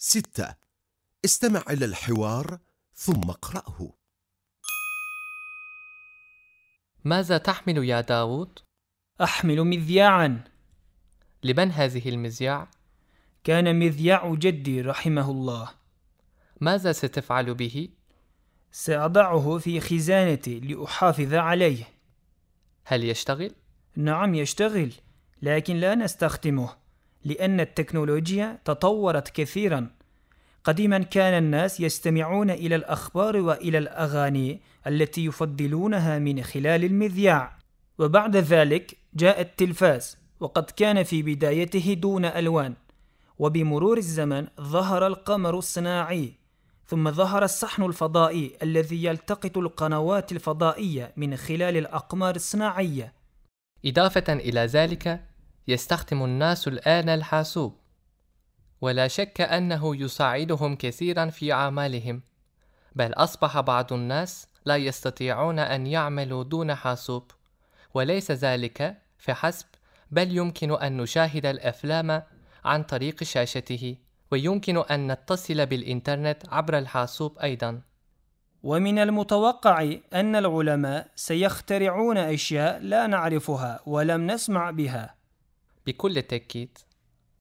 ستة استمع إلى الحوار ثم اقرأه ماذا تحمل يا داوود؟ أحمل مذياعا لمن هذه المذياع؟ كان مذياع جدي رحمه الله ماذا ستفعل به؟ سأضعه في خزانتي لأحافظ عليه هل يشتغل؟ نعم يشتغل لكن لا نستخدمه لأن التكنولوجيا تطورت كثيرا. قديما كان الناس يستمعون إلى الأخبار وإلى الأغاني التي يفضلونها من خلال المذياع. وبعد ذلك جاء التلفاز وقد كان في بدايته دون ألوان. وبمرور الزمن ظهر القمر الصناعي ثم ظهر الصحن الفضائي الذي يلتقط القنوات الفضائية من خلال الأقمار الصناعية. إضافة إلى ذلك يستخدم الناس الآن الحاسوب. ولا شك أنه يساعدهم كثيرا في أعمالهم. بل أصبح بعض الناس لا يستطيعون أن يعملوا دون حاسوب. وليس ذلك فحسب بل يمكن أن نشاهد الأفلام عن طريق شاشته. ويمكن أن نتصل بالإنترنت عبر الحاسوب أيضا. ومن المتوقع أن العلماء سيخترعون أشياء لا نعرفها ولم نسمع بها. بكل تأكيد